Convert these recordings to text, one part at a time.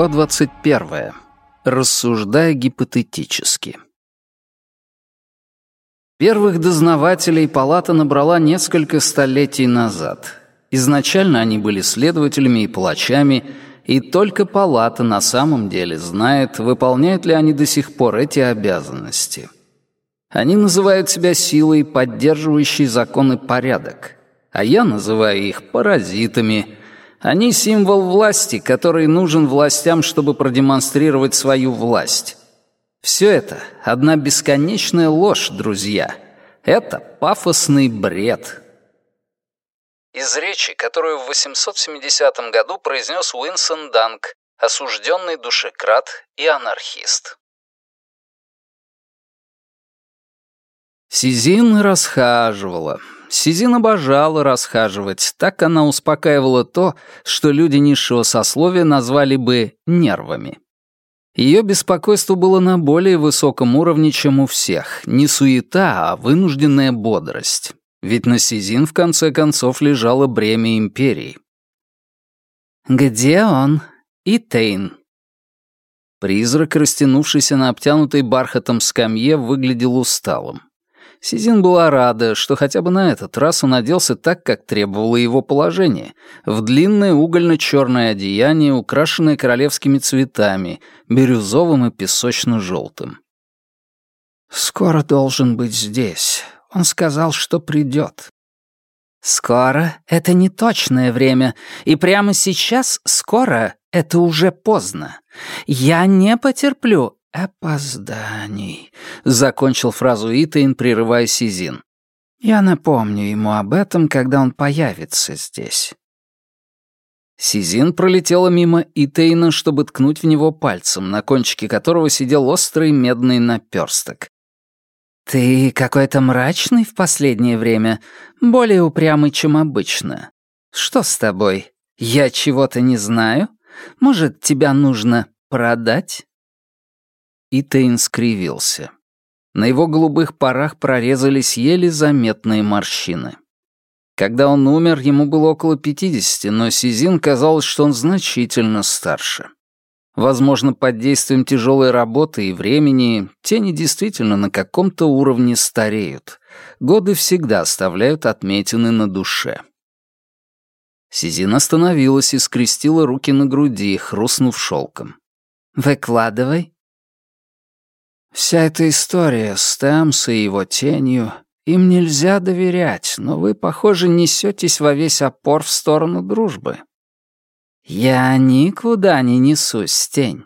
Глава 21. Рассуждая гипотетически. Первых дознавателей палата набрала несколько столетий назад. Изначально они были следователями и палачами, и только палата на самом деле знает, выполняют ли они до сих пор эти обязанности. Они называют себя силой, поддерживающей закон и порядок, а я называю их паразитами — они символ власти, который нужен властям, чтобы продемонстрировать свою власть. Все это — одна бесконечная ложь, друзья. Это пафосный бред. Из речи, которую в 870 году произнес Уинсон Данк, осужденный душекрат и анархист. Сизин расхаживала. Сизин обожала расхаживать, так она успокаивала то, что люди низшего сословия назвали бы нервами. Ее беспокойство было на более высоком уровне, чем у всех. Не суета, а вынужденная бодрость. Ведь на Сизин в конце концов лежало бремя империи. «Где он?» «И Тейн». Призрак, растянувшийся на обтянутой бархатом скамье, выглядел усталым. Сизин была рада, что хотя бы на этот раз он оделся так, как требовало его положение, в длинное угольно-черное одеяние, украшенное королевскими цветами, бирюзовым и песочно-желтым. «Скоро должен быть здесь. Он сказал, что придет». «Скоро — это не точное время, и прямо сейчас скоро — это уже поздно. Я не потерплю «Опозданий», — закончил фразу Итаин, прерывая Сизин. «Я напомню ему об этом, когда он появится здесь». Сизин пролетела мимо Итейна, чтобы ткнуть в него пальцем, на кончике которого сидел острый медный наперсток. «Ты какой-то мрачный в последнее время, более упрямый, чем обычно. Что с тобой? Я чего-то не знаю? Может, тебя нужно продать?» И Тейн скривился. На его голубых парах прорезались еле заметные морщины. Когда он умер, ему было около пятидесяти, но Сизин казалось, что он значительно старше. Возможно, под действием тяжелой работы и времени тени действительно на каком-то уровне стареют. Годы всегда оставляют отметины на душе. Сизин остановилась и скрестила руки на груди, хрустнув шелком. «Выкладывай», Вся эта история с Тэмс и его тенью, им нельзя доверять, но вы, похоже, несетесь во весь опор в сторону дружбы. Я никуда не несусь, тень.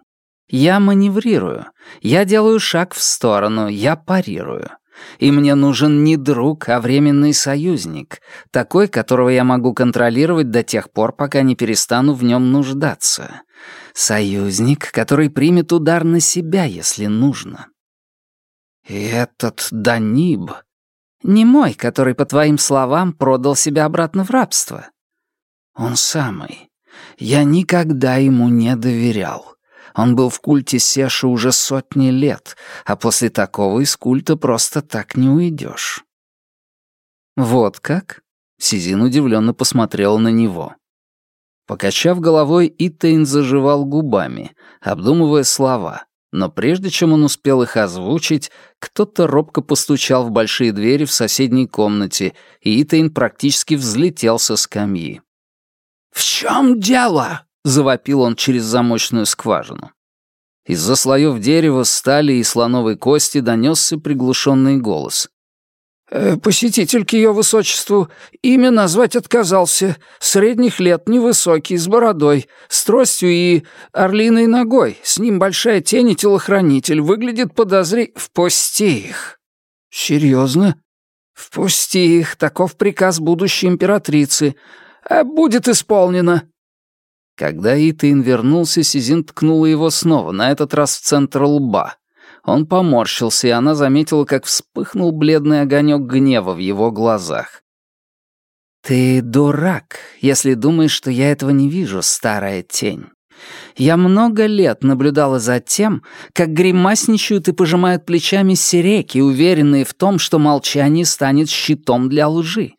Я маневрирую, я делаю шаг в сторону, я парирую. И мне нужен не друг, а временный союзник, такой, которого я могу контролировать до тех пор, пока не перестану в нем нуждаться. Союзник, который примет удар на себя, если нужно. И этот Даниб... Не мой, который, по твоим словам, продал себя обратно в рабство. Он самый. Я никогда ему не доверял. Он был в культе Сеши уже сотни лет, а после такого из культа просто так не уйдешь. Вот как? Сизин удивленно посмотрел на него. Покачав головой, Итейн заживал губами, обдумывая слова, но прежде чем он успел их озвучить, кто-то робко постучал в большие двери в соседней комнате, и Итейн практически взлетел со скамьи. «В чем дело?» — завопил он через замочную скважину. Из-за слоев дерева, стали и слоновой кости донесся приглушенный голос. Э, посетитель к ее высочеству имя назвать отказался. Средних лет, невысокий, с бородой, с тростью и орлиной ногой. С ним большая тень и телохранитель. Выглядит подозри... Впусти их. Серьезно? Впусти их. Таков приказ будущей императрицы. А будет исполнено. Когда Итаин вернулся, Сизин ткнула его снова, на этот раз в центр лба. Он поморщился, и она заметила, как вспыхнул бледный огонек гнева в его глазах. «Ты дурак, если думаешь, что я этого не вижу, старая тень. Я много лет наблюдала за тем, как гримасничают и пожимают плечами сереки, уверенные в том, что молчание станет щитом для лжи.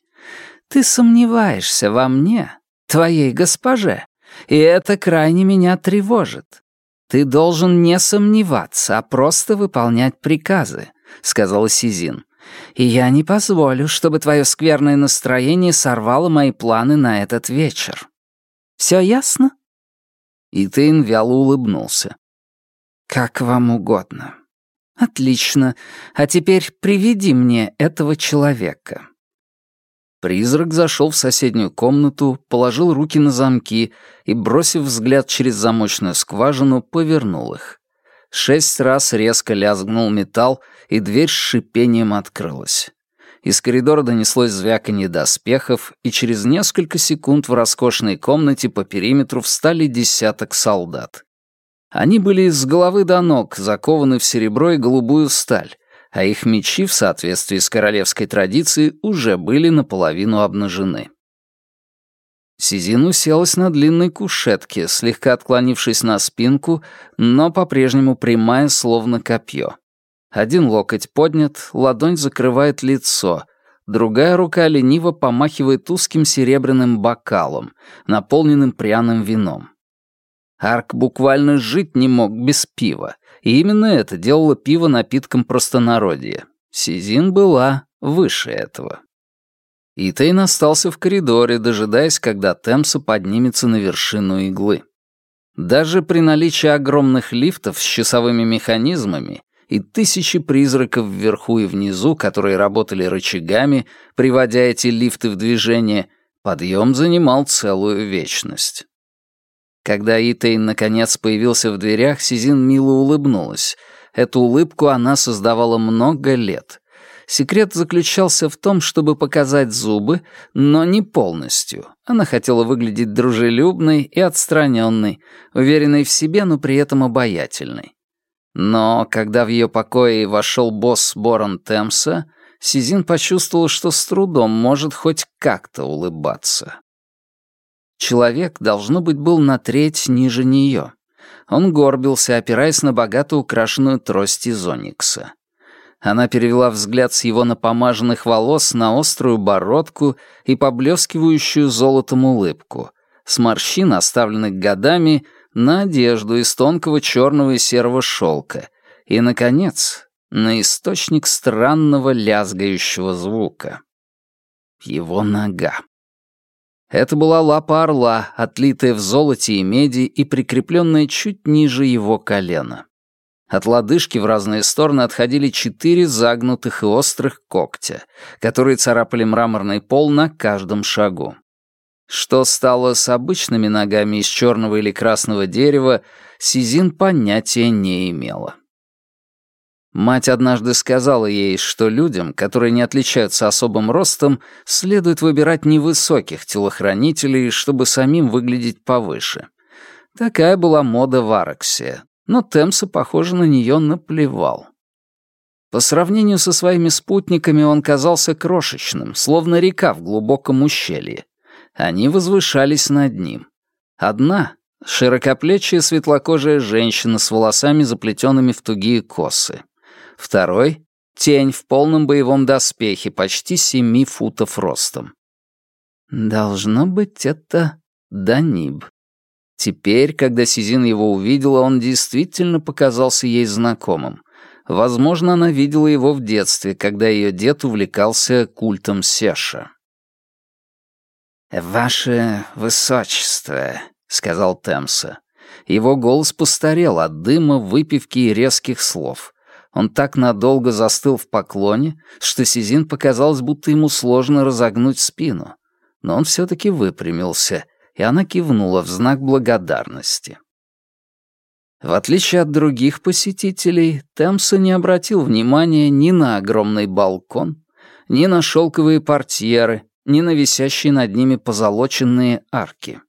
Ты сомневаешься во мне, твоей госпоже, и это крайне меня тревожит. «Ты должен не сомневаться, а просто выполнять приказы», — сказала Сизин. «И я не позволю, чтобы твое скверное настроение сорвало мои планы на этот вечер. Все ясно?» И Тейн вяло улыбнулся. «Как вам угодно». «Отлично. А теперь приведи мне этого человека». Призрак зашел в соседнюю комнату, положил руки на замки и, бросив взгляд через замочную скважину, повернул их. Шесть раз резко лязгнул металл, и дверь с шипением открылась. Из коридора донеслось звяканье доспехов, и через несколько секунд в роскошной комнате по периметру встали десяток солдат. Они были с головы до ног закованы в серебро и голубую сталь, а их мечи, в соответствии с королевской традицией, уже были наполовину обнажены. Сизин уселась на длинной кушетке, слегка отклонившись на спинку, но по-прежнему прямая, словно копье. Один локоть поднят, ладонь закрывает лицо, другая рука лениво помахивает узким серебряным бокалом, наполненным пряным вином. Арк буквально жить не мог без пива, именно это делало пиво напитком простонародья. Сизин была выше этого. Итейн остался в коридоре, дожидаясь, когда Темса поднимется на вершину иглы. Даже при наличии огромных лифтов с часовыми механизмами и тысячи призраков вверху и внизу, которые работали рычагами, приводя эти лифты в движение, подъем занимал целую вечность. Когда Итейн наконец появился в дверях, Сизин мило улыбнулась. Эту улыбку она создавала много лет. Секрет заключался в том, чтобы показать зубы, но не полностью. Она хотела выглядеть дружелюбной и отстраненной, уверенной в себе, но при этом обаятельной. Но когда в ее покое вошел босс Борон Темса, Сизин почувствовал, что с трудом может хоть как-то улыбаться. Человек, должно быть, был на треть ниже нее. Он горбился, опираясь на богато украшенную трость из оникса. Она перевела взгляд с его напомаженных волос на острую бородку и поблескивающую золотом улыбку, с морщин, оставленных годами, на одежду из тонкого черного и серого шелка и, наконец, на источник странного лязгающего звука. Его нога. Это была лапа орла, отлитая в золоте и меди и прикрепленная чуть ниже его колена. От лодыжки в разные стороны отходили четыре загнутых и острых когтя, которые царапали мраморный пол на каждом шагу. Что стало с обычными ногами из черного или красного дерева, Сизин понятия не имела. Мать однажды сказала ей, что людям, которые не отличаются особым ростом, следует выбирать невысоких телохранителей, чтобы самим выглядеть повыше. Такая была мода в Араксе, но Темса, похоже, на нее наплевал. По сравнению со своими спутниками он казался крошечным, словно река в глубоком ущелье. Они возвышались над ним. Одна — широкоплечья светлокожая женщина с волосами, заплетенными в тугие косы. Второй — тень в полном боевом доспехе, почти семи футов ростом. Должно быть, это Даниб. Теперь, когда Сизин его увидела, он действительно показался ей знакомым. Возможно, она видела его в детстве, когда ее дед увлекался культом Сеша. «Ваше высочество», — сказал Темса. Его голос постарел от дыма, выпивки и резких слов. Он так надолго застыл в поклоне, что Сизин показалось, будто ему сложно разогнуть спину. Но он все-таки выпрямился, и она кивнула в знак благодарности. В отличие от других посетителей, Темса не обратил внимания ни на огромный балкон, ни на шелковые портьеры, ни на висящие над ними позолоченные арки.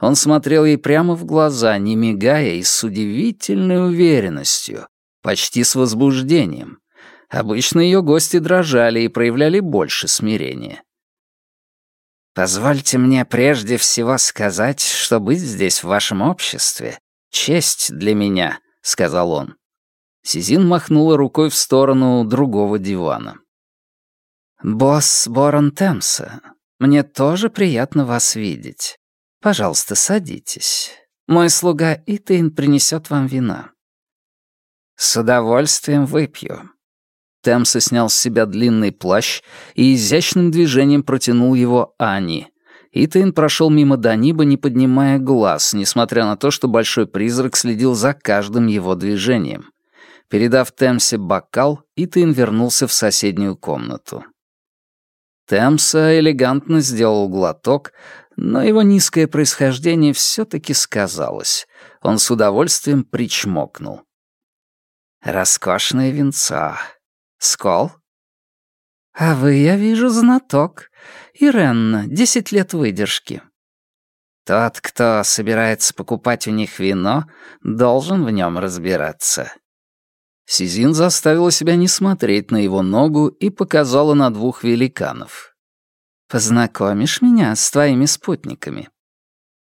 Он смотрел ей прямо в глаза, не мигая и с удивительной уверенностью, почти с возбуждением. Обычно ее гости дрожали и проявляли больше смирения. «Позвольте мне прежде всего сказать, что быть здесь в вашем обществе — честь для меня», — сказал он. Сизин махнула рукой в сторону другого дивана. «Босс Борон Темса, мне тоже приятно вас видеть. Пожалуйста, садитесь. Мой слуга Итейн принесет вам вина». «С удовольствием выпью». Темса снял с себя длинный плащ и изящным движением протянул его Ани. Итейн прошел мимо Даниба, не поднимая глаз, несмотря на то, что большой призрак следил за каждым его движением. Передав Темсе бокал, Итейн вернулся в соседнюю комнату. Темса элегантно сделал глоток, но его низкое происхождение все-таки сказалось. Он с удовольствием причмокнул. «Роскошное венцо. Скол?» «А вы, я вижу, знаток. Иренна, десять лет выдержки». «Тот, кто собирается покупать у них вино, должен в нем разбираться». Сизин заставила себя не смотреть на его ногу и показала на двух великанов. «Познакомишь меня с твоими спутниками?»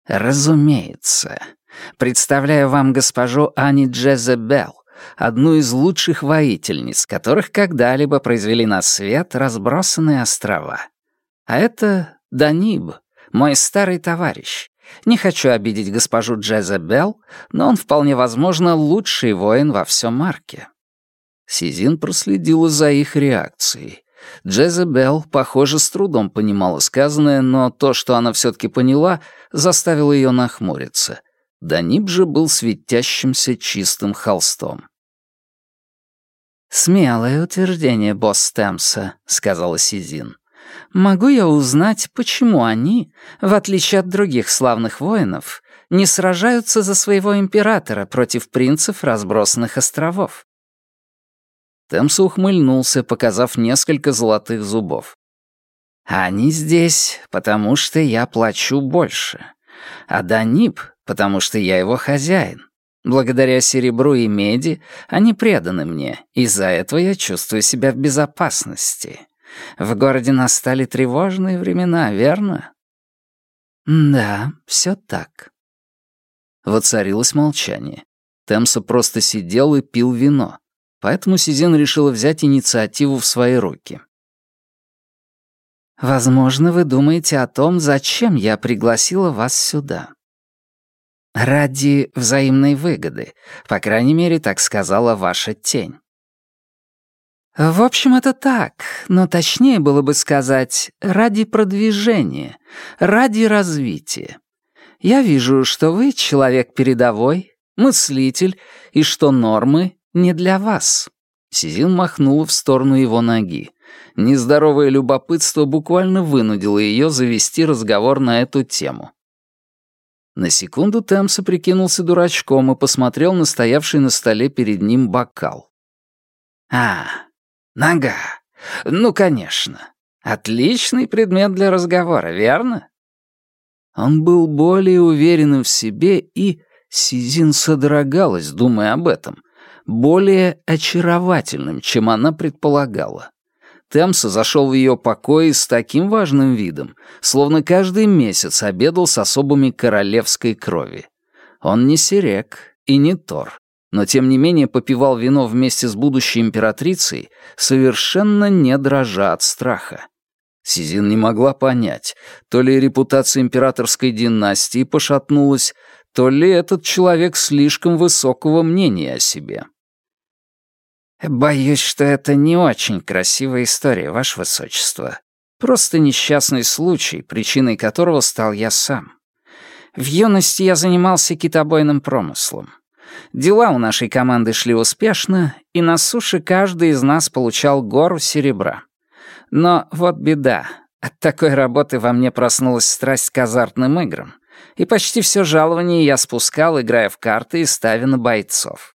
«Разумеется. Представляю вам госпожу Ани Джезебел, одну из лучших воительниц, которых когда-либо произвели на свет разбросанные острова. А это Даниб, мой старый товарищ. Не хочу обидеть госпожу Джезебел, но он вполне возможно лучший воин во всем Марке. Сизин проследила за их реакцией. Джезебел, похоже, с трудом понимала сказанное, но то, что она все-таки поняла, заставило ее нахмуриться. Даниб же был светящимся чистым холстом. «Смелое утверждение, босс Темса», — сказала Сизин. «Могу я узнать, почему они, в отличие от других славных воинов, не сражаются за своего императора против принцев разбросанных островов?» Темса ухмыльнулся, показав несколько золотых зубов. «Они здесь, потому что я плачу больше. А Данип, потому что я его хозяин. Благодаря серебру и меди они преданы мне, и из-за этого я чувствую себя в безопасности. В городе настали тревожные времена, верно? Да, все так. Воцарилось молчание. Темса просто сидел и пил вино, поэтому Сизен решила взять инициативу в свои руки. «Возможно, вы думаете о том, зачем я пригласила вас сюда. Ради взаимной выгоды. По крайней мере, так сказала ваша тень. В общем, это так, но точнее было бы сказать «ради продвижения», «ради развития». Я вижу, что вы человек передовой, мыслитель, и что нормы не для вас. Сизин махнула в сторону его ноги. Нездоровое любопытство буквально вынудило ее завести разговор на эту тему. На секунду Темса прикинулся дурачком и посмотрел на стоявший на столе перед ним бокал. «А, нога. Ну, конечно. Отличный предмет для разговора, верно?» Он был более уверенным в себе и... Сизин содрогалась, думая об этом. Более очаровательным, чем она предполагала. Темса зашел в ее покои с таким важным видом, словно каждый месяц обедал с особыми королевской крови. Он не Сирек и не Тор, но тем не менее попивал вино вместе с будущей императрицей, совершенно не дрожа от страха. Сизин не могла понять, то ли репутация императорской династии пошатнулась, то ли этот человек слишком высокого мнения о себе. «Боюсь, что это не очень красивая история, Ваше Высочество. Просто несчастный случай, причиной которого стал я сам. В юности я занимался китобойным промыслом. Дела у нашей команды шли успешно, и на суше каждый из нас получал гору серебра. Но вот беда. От такой работы во мне проснулась страсть к азартным играм, и почти все жалование я спускал, играя в карты и ставя на бойцов.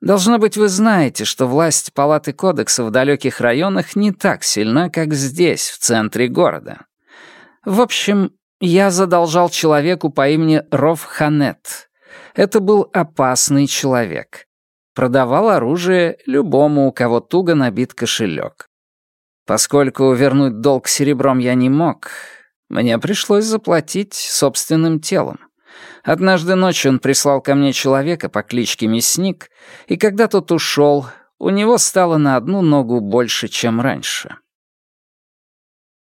Должно быть, вы знаете, что власть Палаты Кодекса в далеких районах не так сильна, как здесь, в центре города. В общем, я задолжал человеку по имени Ров Ханет. Это был опасный человек. Продавал оружие любому, у кого туго набит кошелек. Поскольку вернуть долг серебром я не мог, мне пришлось заплатить собственным телом. Однажды ночью он прислал ко мне человека по кличке Мясник, и когда тот ушел, у него стало на одну ногу больше, чем раньше.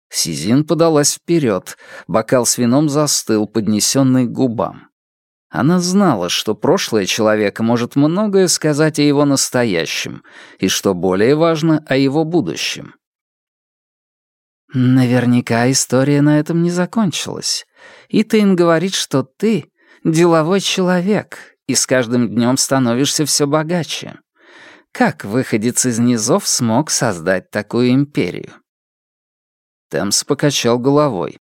Сизин подалась вперед, бокал с вином застыл, поднесенный к губам. Она знала, что прошлое человека может многое сказать о его настоящем, и, что более важно, о его будущем. Наверняка история на этом не закончилась. Итаин говорит, что ты — деловой человек, и с каждым днем становишься все богаче. Как выходец из низов смог создать такую империю? Темс покачал головой.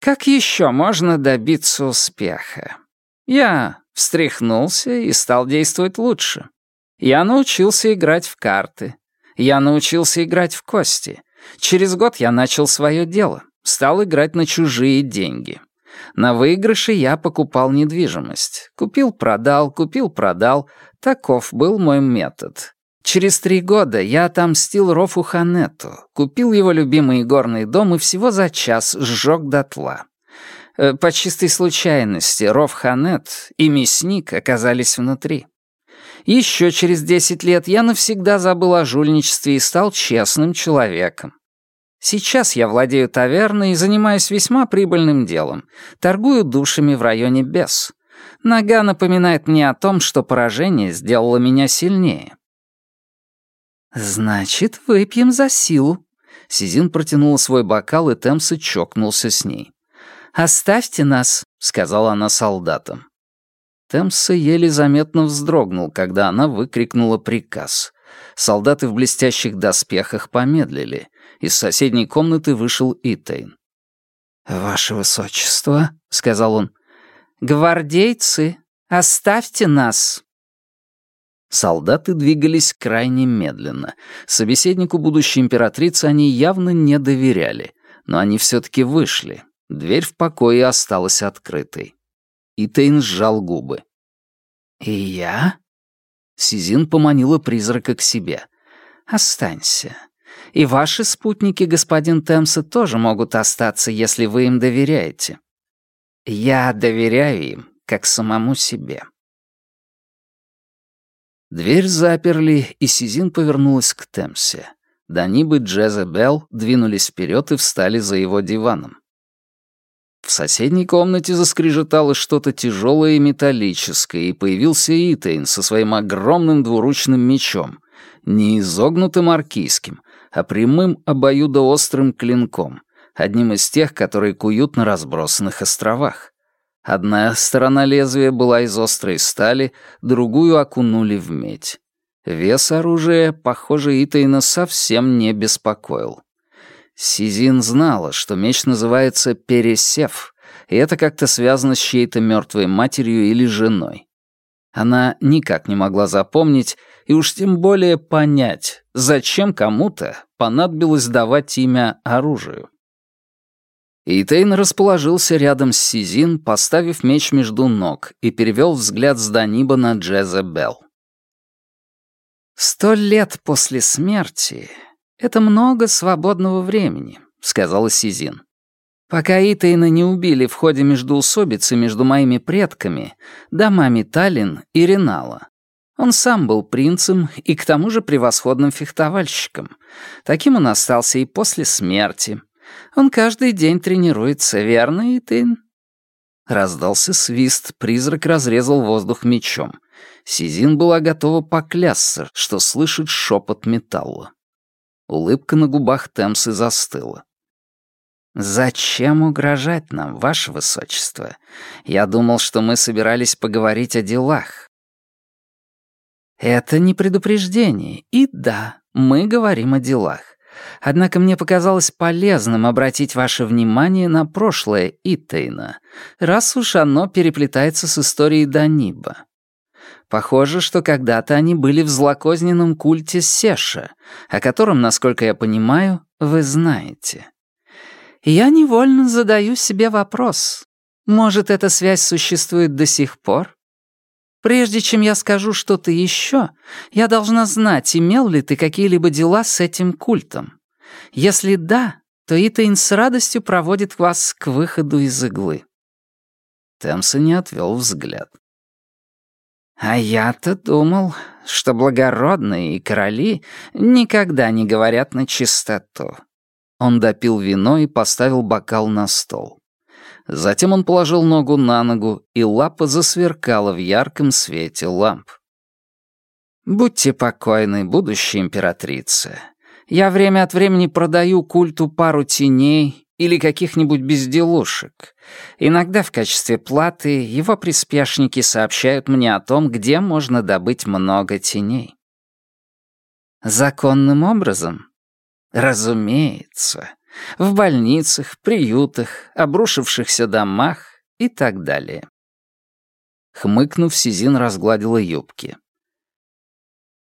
Как еще можно добиться успеха? Я встряхнулся и стал действовать лучше. Я научился играть в карты. Я научился играть в кости. Через год я начал свое дело. Стал играть на чужие деньги. На выигрыше я покупал недвижимость. Купил-продал, купил-продал. Таков был мой метод. Через три года я отомстил Рофу Ханету, купил его любимый горный дом и всего за час сжег дотла. Э, по чистой случайности Роф Ханет и мясник оказались внутри. Еще через десять лет я навсегда забыл о жульничестве и стал честным человеком. Сейчас я владею таверной и занимаюсь весьма прибыльным делом. Торгую душами в районе Бес. Нога напоминает мне о том, что поражение сделало меня сильнее. «Значит, выпьем за силу». Сизин протянула свой бокал, и Темса чокнулся с ней. «Оставьте нас», — сказала она солдатам. Темса еле заметно вздрогнул, когда она выкрикнула приказ. Солдаты в блестящих доспехах помедлили. Из соседней комнаты вышел Итейн. «Ваше высочество», — сказал он, — «гвардейцы, оставьте нас». Солдаты двигались крайне медленно. Собеседнику будущей императрицы они явно не доверяли, но они все-таки вышли. Дверь в покое осталась открытой. Итейн сжал губы. «И я?» Сизин поманила призрака к себе. «Останься. И ваши спутники, господин Темса, тоже могут остаться, если вы им доверяете. Я доверяю им, как самому себе». Дверь заперли, и Сизин повернулась к Темсе. Даниб и Джезебел двинулись вперед и встали за его диваном. В соседней комнате заскрежетало что-то тяжелое и металлическое, и появился Итейн со своим огромным двуручным мечом, не изогнутым аркийским, а прямым обоюдоострым клинком, одним из тех, которые куют на разбросанных островах. Одна сторона лезвия была из острой стали, другую окунули в медь. Вес оружия, похоже, Итайна совсем не беспокоил. Сизин знала, что меч называется «пересев», и это как-то связано с чьей-то мертвой матерью или женой. Она никак не могла запомнить и уж тем более понять, зачем кому-то понадобилось давать имя оружию. Итейн расположился рядом с Сизин, поставив меч между ног, и перевел взгляд с Даниба на Джезебел. «Сто лет после смерти — это много свободного времени», — сказала Сизин. «Пока Итейна не убили в ходе междоусобицы между моими предками, домами Таллин и Ренала. Он сам был принцем и к тому же превосходным фехтовальщиком. Таким он остался и после смерти, он каждый день тренируется, верно, Итин?» Раздался свист, призрак разрезал воздух мечом. Сизин была готова поклясться, что слышит шепот металла. Улыбка на губах Темсы застыла. «Зачем угрожать нам, ваше высочество? Я думал, что мы собирались поговорить о делах». «Это не предупреждение, и да, мы говорим о делах. Однако мне показалось полезным обратить ваше внимание на прошлое Итейна, раз уж оно переплетается с историей Даниба. Похоже, что когда-то они были в злокозненном культе Сеша, о котором, насколько я понимаю, вы знаете. я невольно задаю себе вопрос. Может, эта связь существует до сих пор? Прежде чем я скажу что-то еще, я должна знать, имел ли ты какие-либо дела с этим культом. Если да, то Итаин с радостью проводит вас к выходу из иглы». Темса не отвел взгляд. «А я-то думал, что благородные и короли никогда не говорят на чистоту». Он допил вино и поставил бокал на стол. Затем он положил ногу на ногу, и лапа засверкала в ярком свете ламп. «Будьте покойны, будущая императрица. Я время от времени продаю культу пару теней или каких-нибудь безделушек. Иногда в качестве платы его приспешники сообщают мне о том, где можно добыть много теней. Законным образом? Разумеется. В больницах, приютах, обрушившихся домах и так далее. Хмыкнув, Сизин разгладила юбки.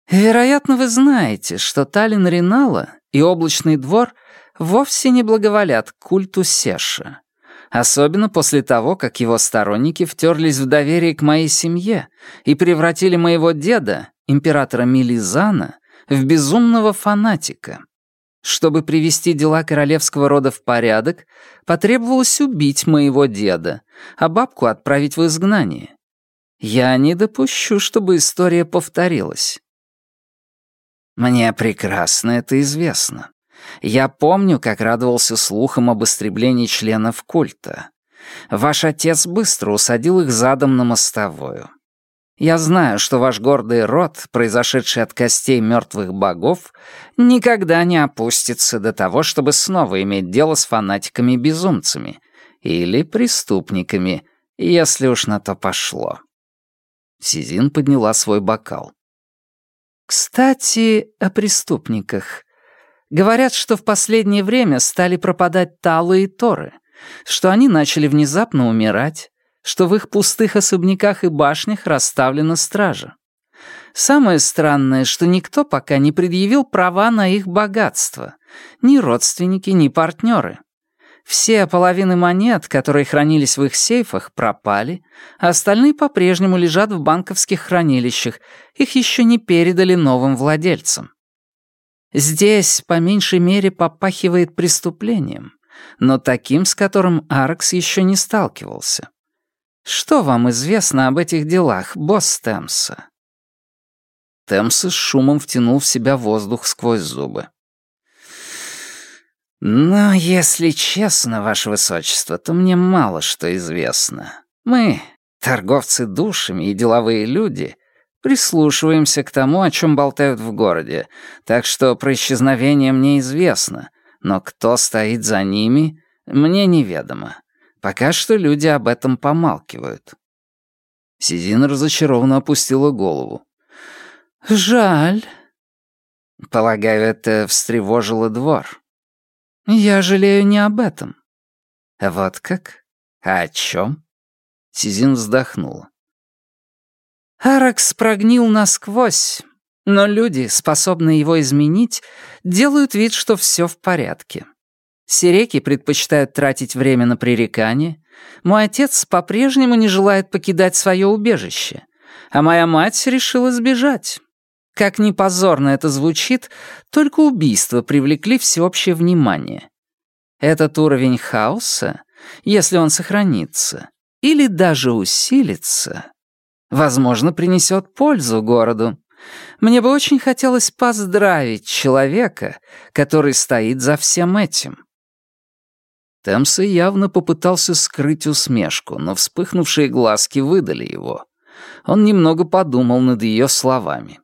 Вероятно, вы знаете, что Таллин Ринала и Облачный двор вовсе не благоволят культу Сеша. Особенно после того, как его сторонники втерлись в доверие к моей семье и превратили моего деда, императора Милизана, в безумного фанатика. Чтобы привести дела королевского рода в порядок, потребовалось убить моего деда, а бабку отправить в изгнание. Я не допущу, чтобы история повторилась. Мне прекрасно это известно. Я помню, как радовался слухам об истреблении членов культа. Ваш отец быстро усадил их задом на мостовую. Я знаю, что ваш гордый род, произошедший от костей мертвых богов, никогда не опустится до того, чтобы снова иметь дело с фанатиками-безумцами или преступниками, если уж на то пошло. Сизин подняла свой бокал. Кстати, о преступниках. Говорят, что в последнее время стали пропадать Талы и Торы, что они начали внезапно умирать, что в их пустых особняках и башнях расставлена стража. Самое странное, что никто пока не предъявил права на их богатство. Ни родственники, ни партнеры. Все половины монет, которые хранились в их сейфах, пропали, а остальные по-прежнему лежат в банковских хранилищах, их еще не передали новым владельцам. Здесь, по меньшей мере, попахивает преступлением, но таким, с которым Аркс еще не сталкивался. Что вам известно об этих делах, босс Темса?» Темса с шумом втянул в себя воздух сквозь зубы. «Но, если честно, ваше высочество, то мне мало что известно. Мы, торговцы душами и деловые люди, прислушиваемся к тому, о чем болтают в городе, так что про исчезновение мне известно, но кто стоит за ними, мне неведомо. Пока что люди об этом помалкивают». Сизина разочарованно опустила голову. «Жаль». Полагаю, это встревожило двор. «Я жалею не об этом». «Вот как? А о чем?» Сизин вздохнула. «Аракс прогнил насквозь, но люди, способные его изменить, делают вид, что все в порядке. Сиреки предпочитают тратить время на пререкание, мой отец по-прежнему не желает покидать свое убежище, а моя мать решила сбежать. Как ни позорно это звучит, только убийства привлекли всеобщее внимание. Этот уровень хаоса, если он сохранится, или даже усилится, возможно, принесет пользу городу. Мне бы очень хотелось поздравить человека, который стоит за всем этим. Темса явно попытался скрыть усмешку, но вспыхнувшие глазки выдали его. Он немного подумал над ее словами.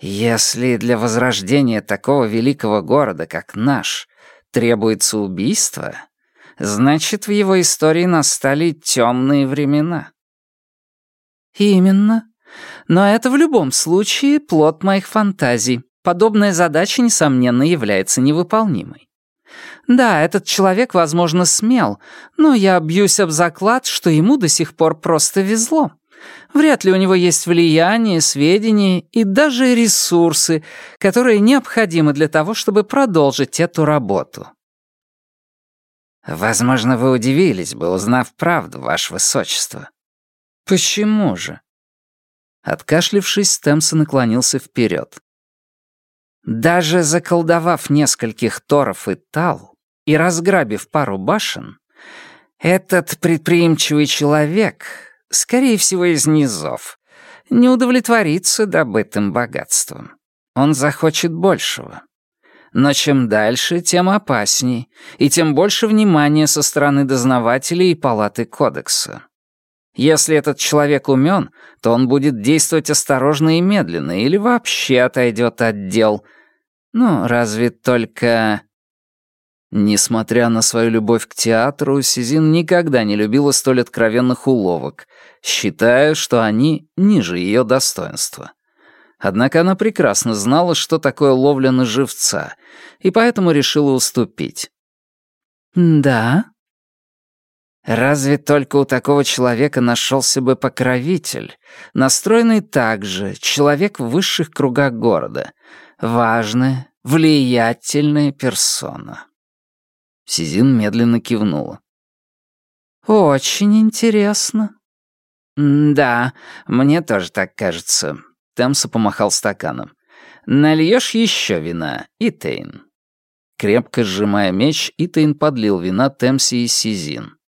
Если для возрождения такого великого города, как наш, требуется убийство, значит, в его истории настали темные времена. Именно. Но это в любом случае плод моих фантазий. Подобная задача, несомненно, является невыполнимой. Да, этот человек, возможно, смел, но я бьюсь об заклад, что ему до сих пор просто везло. Вряд ли у него есть влияние, сведения и даже ресурсы, которые необходимы для того, чтобы продолжить эту работу. Возможно, вы удивились бы, узнав правду, ваше высочество. Почему же? Откашлившись, Стэмсон наклонился вперед. Даже заколдовав нескольких торов и тал и разграбив пару башен, этот предприимчивый человек скорее всего, из низов, не удовлетворится добытым богатством. Он захочет большего. Но чем дальше, тем опасней, и тем больше внимания со стороны дознавателей и палаты кодекса. Если этот человек умен, то он будет действовать осторожно и медленно или вообще отойдет от дел. Ну, разве только... Несмотря на свою любовь к театру, Сизин никогда не любила столь откровенных уловок, считая, что они ниже ее достоинства. Однако она прекрасно знала, что такое ловля на живца, и поэтому решила уступить. «Да?» Разве только у такого человека нашелся бы покровитель, настроенный так же, человек в высших кругах города, важная, влиятельная персона. Сизин медленно кивнула. «Очень интересно». «Да, мне тоже так кажется. Темса помахал стаканом. «Нальешь еще вина, Итейн?» Крепко сжимая меч, Итейн подлил вина Темси и Сизин.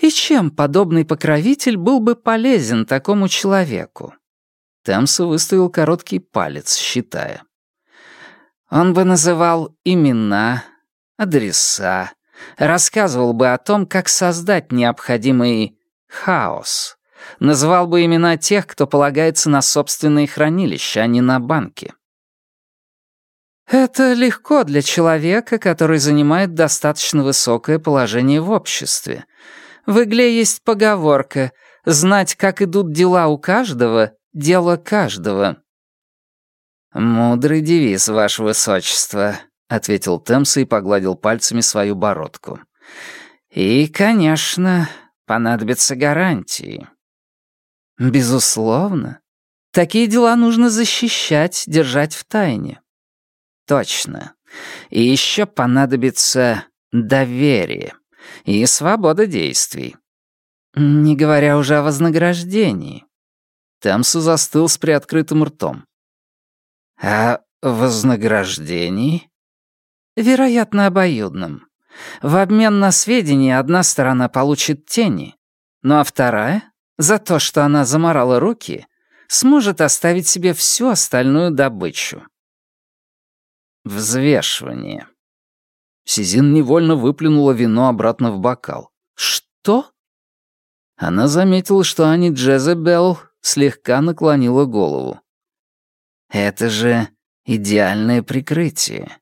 «И чем подобный покровитель был бы полезен такому человеку?» Темса выставил короткий палец, считая. «Он бы называл имена, адреса, рассказывал бы о том, как создать необходимый хаос, Называл бы имена тех, кто полагается на собственные хранилища, а не на банки. Это легко для человека, который занимает достаточно высокое положение в обществе. В игле есть поговорка «Знать, как идут дела у каждого — дело каждого». «Мудрый девиз, ваше высочество», — ответил Темса и погладил пальцами свою бородку. «И, конечно, понадобятся гарантии». Безусловно. Такие дела нужно защищать, держать в тайне. Точно. И еще понадобится доверие и свобода действий. Не говоря уже о вознаграждении. Темсу застыл с приоткрытым ртом. А вознаграждении? Вероятно, обоюдным. В обмен на сведения одна сторона получит тени, ну а вторая за то, что она заморала руки, сможет оставить себе всю остальную добычу. Взвешивание. Сизин невольно выплюнула вино обратно в бокал. «Что?» Она заметила, что Ани Джезебел слегка наклонила голову. «Это же идеальное прикрытие.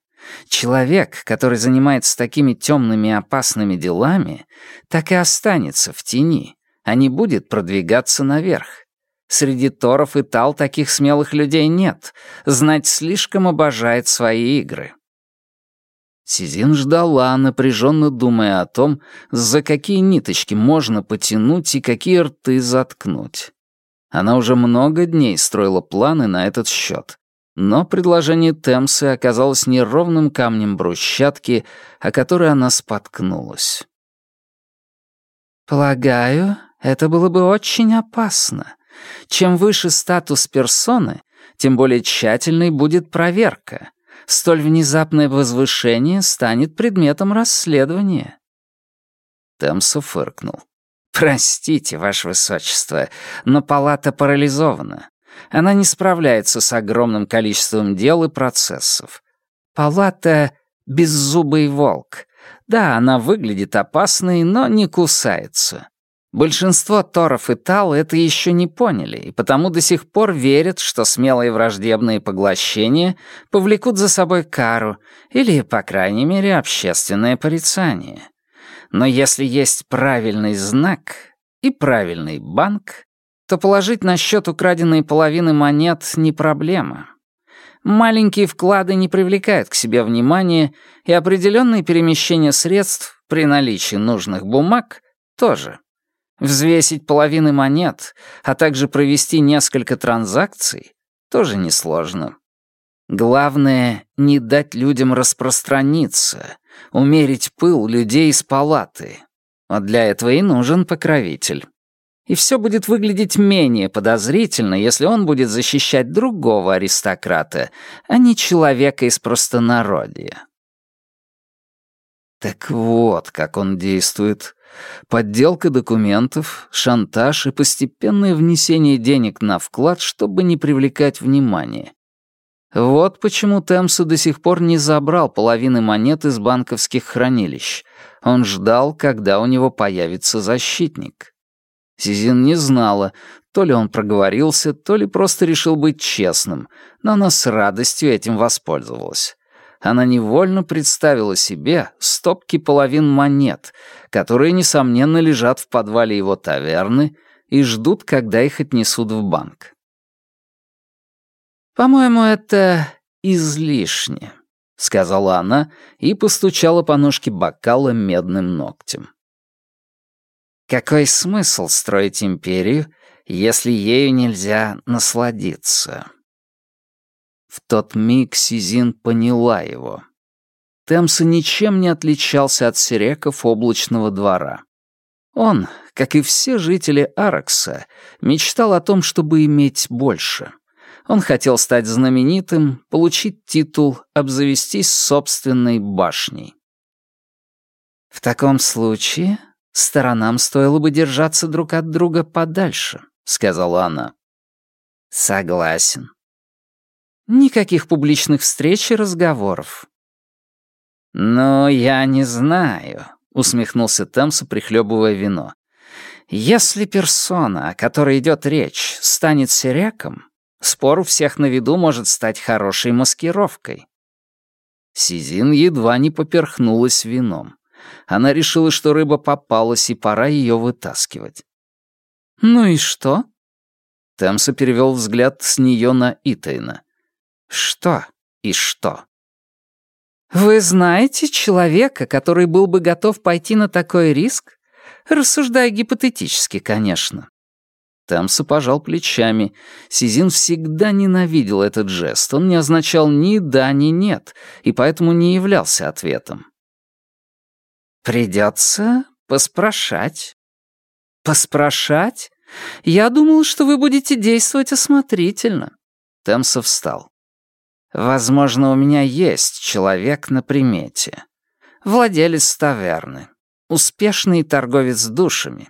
Человек, который занимается такими темными и опасными делами, так и останется в тени, а не будет продвигаться наверх. Среди Торов и Тал таких смелых людей нет. Знать слишком обожает свои игры. Сизин ждала, напряженно думая о том, за какие ниточки можно потянуть и какие рты заткнуть. Она уже много дней строила планы на этот счет. Но предложение Темсы оказалось неровным камнем брусчатки, о которой она споткнулась. «Полагаю, это было бы очень опасно. Чем выше статус персоны, тем более тщательной будет проверка. Столь внезапное возвышение станет предметом расследования. Темсо фыркнул. «Простите, Ваше Высочество, но палата парализована. Она не справляется с огромным количеством дел и процессов. Палата — беззубый волк. Да, она выглядит опасной, но не кусается. Большинство Торов и Тал это еще не поняли, и потому до сих пор верят, что смелые враждебные поглощения повлекут за собой кару или, по крайней мере, общественное порицание. Но если есть правильный знак и правильный банк, то положить на счет украденные половины монет не проблема. Маленькие вклады не привлекают к себе внимания, и определенные перемещения средств при наличии нужных бумаг тоже. Взвесить половины монет, а также провести несколько транзакций тоже несложно. Главное — не дать людям распространиться, умерить пыл людей из палаты. Вот для этого и нужен покровитель. И все будет выглядеть менее подозрительно, если он будет защищать другого аристократа, а не человека из простонародья. Так вот, как он действует. Подделка документов, шантаж и постепенное внесение денег на вклад, чтобы не привлекать внимания. Вот почему Темса до сих пор не забрал половины монет из банковских хранилищ. Он ждал, когда у него появится защитник. Сизин не знала, то ли он проговорился, то ли просто решил быть честным, но она с радостью этим воспользовалась. Она невольно представила себе стопки половин монет, которые, несомненно, лежат в подвале его таверны и ждут, когда их отнесут в банк. «По-моему, это излишне», — сказала она и постучала по ножке бокала медным ногтем. «Какой смысл строить империю, если ею нельзя насладиться?» В тот миг Сизин поняла его. Темса ничем не отличался от сиреков облачного двора. Он, как и все жители Аракса, мечтал о том, чтобы иметь больше — он хотел стать знаменитым, получить титул, обзавестись собственной башней. В таком случае сторонам стоило бы держаться друг от друга подальше, сказала она. Согласен. Никаких публичных встреч и разговоров. «Но я не знаю», — усмехнулся Темса, прихлебывая вино. «Если персона, о которой идет речь, станет сиряком, Спор у всех на виду может стать хорошей маскировкой. Сизин едва не поперхнулась вином. Она решила, что рыба попалась, и пора ее вытаскивать. «Ну и что?» Темса перевел взгляд с нее на Итайна. «Что и что?» «Вы знаете человека, который был бы готов пойти на такой риск? Рассуждая гипотетически, конечно. Темса пожал плечами. Сизин всегда ненавидел этот жест. Он не означал ни «да», ни «нет», и поэтому не являлся ответом. «Придется поспрашать». «Поспрашать? Я думал, что вы будете действовать осмотрительно». Темса встал. «Возможно, у меня есть человек на примете. Владелец таверны. Успешный торговец душами.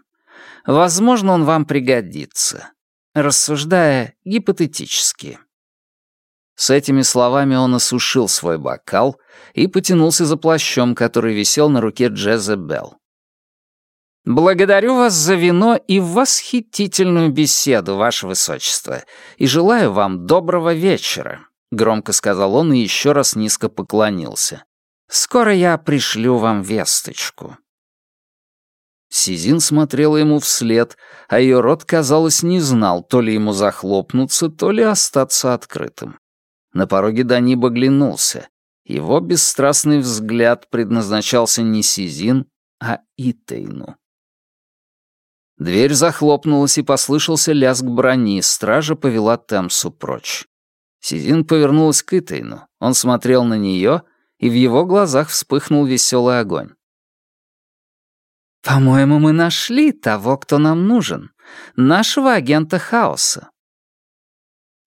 Возможно, он вам пригодится. Рассуждая гипотетически. С этими словами он осушил свой бокал и потянулся за плащом, который висел на руке Джезебел. «Благодарю вас за вино и восхитительную беседу, ваше высочество, и желаю вам доброго вечера», — громко сказал он и еще раз низко поклонился. «Скоро я пришлю вам весточку». Сизин смотрела ему вслед, а ее рот, казалось, не знал, то ли ему захлопнуться, то ли остаться открытым. На пороге Даниба глянулся. Его бесстрастный взгляд предназначался не Сизин, а Итейну. Дверь захлопнулась, и послышался лязг брони, стража повела Темсу прочь. Сизин повернулась к Итейну, он смотрел на нее, и в его глазах вспыхнул веселый огонь. «По-моему, мы нашли того, кто нам нужен. Нашего агента хаоса».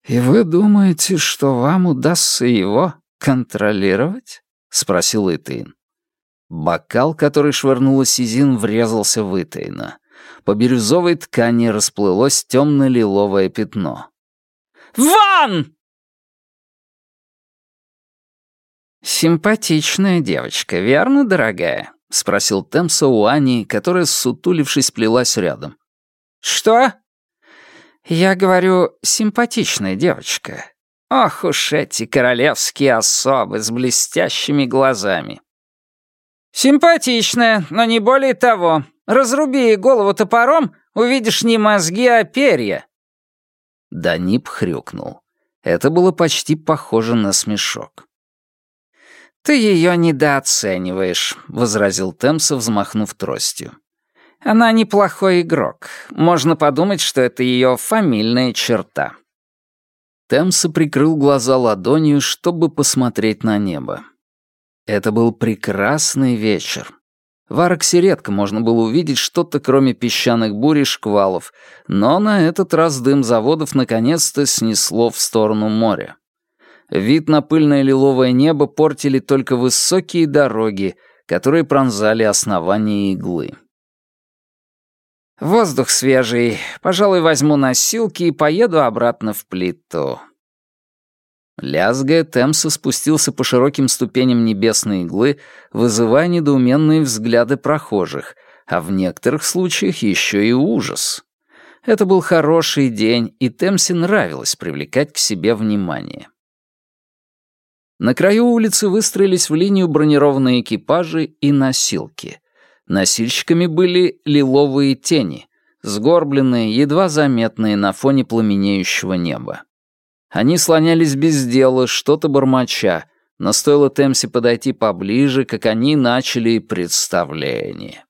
«И вы думаете, что вам удастся его контролировать?» — спросил Итейн. Бокал, который швырнула Сизин, врезался в Итейна. По бирюзовой ткани расплылось темно-лиловое пятно. «Ван!» «Симпатичная девочка, верно, дорогая?» — спросил Темса у Ани, которая, сутулившись, плелась рядом. «Что?» «Я говорю, симпатичная девочка. Ох уж эти королевские особы с блестящими глазами». «Симпатичная, но не более того. Разруби ей голову топором, увидишь не мозги, а перья». Данип хрюкнул. Это было почти похоже на смешок. «Ты ее недооцениваешь», — возразил Темса, взмахнув тростью. «Она неплохой игрок. Можно подумать, что это ее фамильная черта». Темса прикрыл глаза ладонью, чтобы посмотреть на небо. Это был прекрасный вечер. В Арксе редко можно было увидеть что-то, кроме песчаных бурь и шквалов, но на этот раз дым заводов наконец-то снесло в сторону моря. Вид на пыльное лиловое небо портили только высокие дороги, которые пронзали основание иглы. «Воздух свежий. Пожалуй, возьму носилки и поеду обратно в плиту», Лязгая, Темса спустился по широким ступеням небесной иглы, вызывая недоуменные взгляды прохожих, а в некоторых случаях еще и ужас. Это был хороший день, и Темсе нравилось привлекать к себе внимание. На краю улицы выстроились в линию бронированные экипажи и носилки. Носильщиками были лиловые тени, сгорбленные, едва заметные на фоне пламенеющего неба. Они слонялись без дела, что-то бормоча, но стоило Темсе подойти поближе, как они начали представление.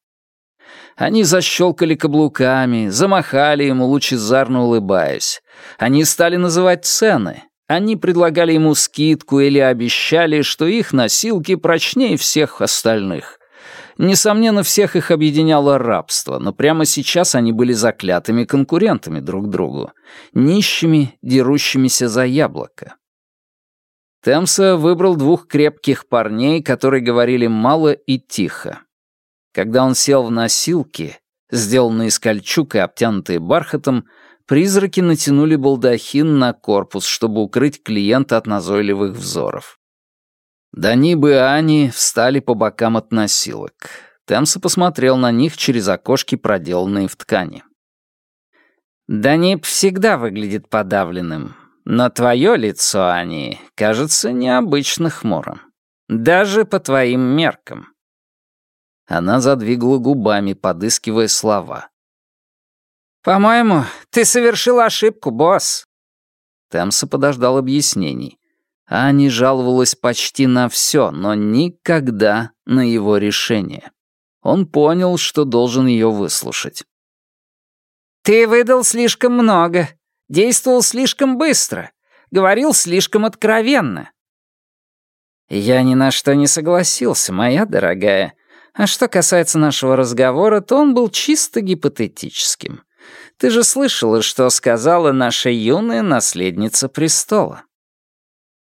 Они защелкали каблуками, замахали ему, лучезарно улыбаясь. Они стали называть цены. Они предлагали ему скидку или обещали, что их носилки прочнее всех остальных. Несомненно, всех их объединяло рабство, но прямо сейчас они были заклятыми конкурентами друг другу, нищими, дерущимися за яблоко. Темса выбрал двух крепких парней, которые говорили мало и тихо. Когда он сел в носилки, сделанные из кольчуг и обтянутые бархатом, призраки натянули балдахин на корпус, чтобы укрыть клиента от назойливых взоров. Даниб и Ани встали по бокам от носилок. Темса посмотрел на них через окошки, проделанные в ткани. «Даниб всегда выглядит подавленным, но твое лицо, Ани, кажется необычно хмурым. Даже по твоим меркам». Она задвигала губами, подыскивая слова. «По-моему, ты совершил ошибку, босс». Темса подождал объяснений. Ани жаловалась почти на все, но никогда на его решение. Он понял, что должен ее выслушать. «Ты выдал слишком много, действовал слишком быстро, говорил слишком откровенно». «Я ни на что не согласился, моя дорогая. А что касается нашего разговора, то он был чисто гипотетическим. Ты же слышала, что сказала наша юная наследница престола».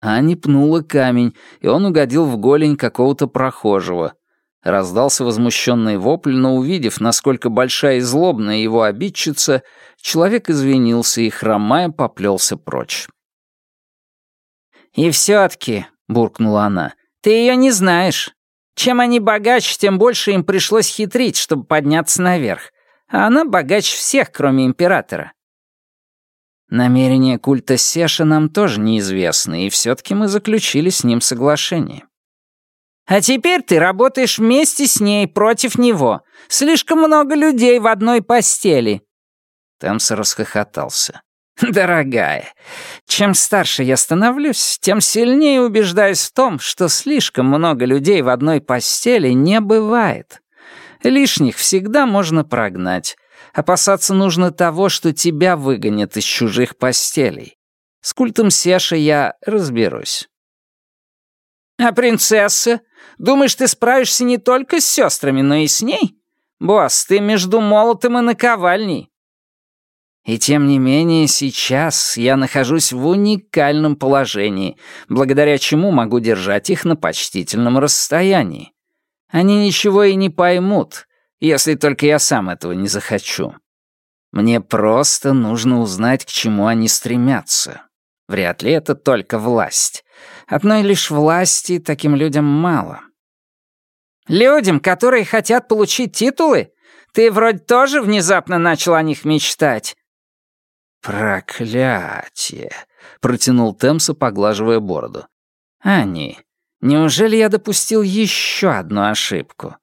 Ани пнула камень, и он угодил в голень какого-то прохожего. Раздался возмущенный вопль, но увидев, насколько большая и злобная его обидчица, человек извинился и, хромая, поплелся прочь. «И все-таки», — буркнула она, — «ты ее не знаешь. Чем они богаче, тем больше им пришлось хитрить, чтобы подняться наверх. А она богаче всех, кроме императора. Намерения культа Сеша нам тоже неизвестны, и все-таки мы заключили с ним соглашение. А теперь ты работаешь вместе с ней против него. Слишком много людей в одной постели. Темс расхохотался. «Дорогая, чем старше я становлюсь, тем сильнее убеждаюсь в том, что слишком много людей в одной постели не бывает. Лишних всегда можно прогнать, Опасаться нужно того, что тебя выгонят из чужих постелей. С культом Сеша я разберусь. А принцесса? Думаешь, ты справишься не только с сестрами, но и с ней? Босс, ты между молотом и наковальней. И тем не менее, сейчас я нахожусь в уникальном положении, благодаря чему могу держать их на почтительном расстоянии. Они ничего и не поймут, если только я сам этого не захочу. Мне просто нужно узнать, к чему они стремятся. Вряд ли это только власть. Одной лишь власти таким людям мало. Людям, которые хотят получить титулы? Ты вроде тоже внезапно начал о них мечтать. «Проклятие!» — протянул Темса, поглаживая бороду. «Ани, неужели я допустил еще одну ошибку?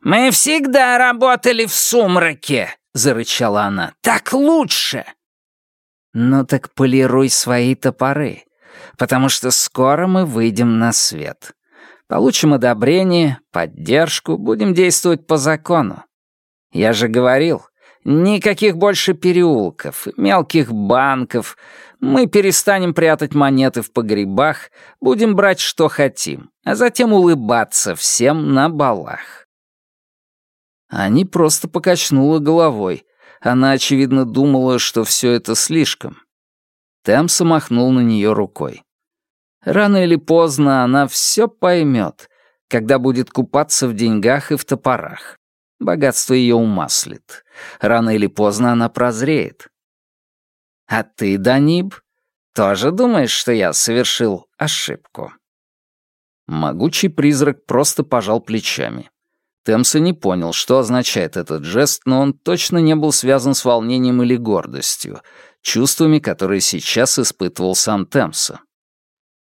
«Мы всегда работали в сумраке», — зарычала она. «Так лучше!» «Ну так полируй свои топоры, потому что скоро мы выйдем на свет. Получим одобрение, поддержку, будем действовать по закону. Я же говорил, никаких больше переулков, мелких банков. Мы перестанем прятать монеты в погребах, будем брать, что хотим, а затем улыбаться всем на балах. Ани просто покачнула головой. Она, очевидно, думала, что все это слишком. Темса махнул на нее рукой. Рано или поздно она все поймет, когда будет купаться в деньгах и в топорах. Богатство ее умаслит. Рано или поздно она прозреет. А ты, Даниб, тоже думаешь, что я совершил ошибку?» Могучий призрак просто пожал плечами. Темса не понял, что означает этот жест, но он точно не был связан с волнением или гордостью, чувствами, которые сейчас испытывал сам Темса.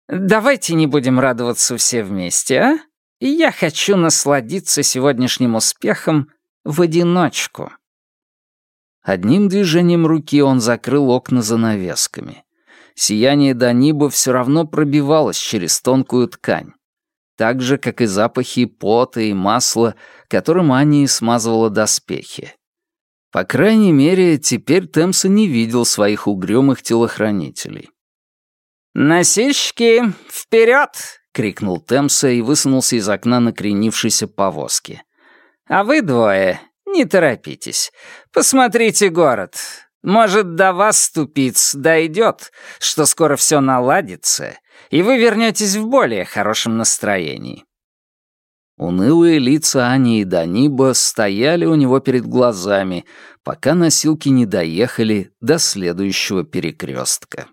«Давайте не будем радоваться все вместе, а? Я хочу насладиться сегодняшним успехом в одиночку». Одним движением руки он закрыл окна занавесками. Сияние Даниба все равно пробивалось через тонкую ткань так же, как и запахи пота и масла, которым Ани смазывала доспехи. По крайней мере, теперь Темса не видел своих угрюмых телохранителей. «Носильщики, вперед!» — крикнул Темса и высунулся из окна накренившейся повозки. «А вы двое, не торопитесь. Посмотрите город. Может, до вас, ступиц, дойдет, что скоро все наладится, и вы вернетесь в более хорошем настроении». Унылые лица Ани и Даниба стояли у него перед глазами, пока носилки не доехали до следующего перекрестка.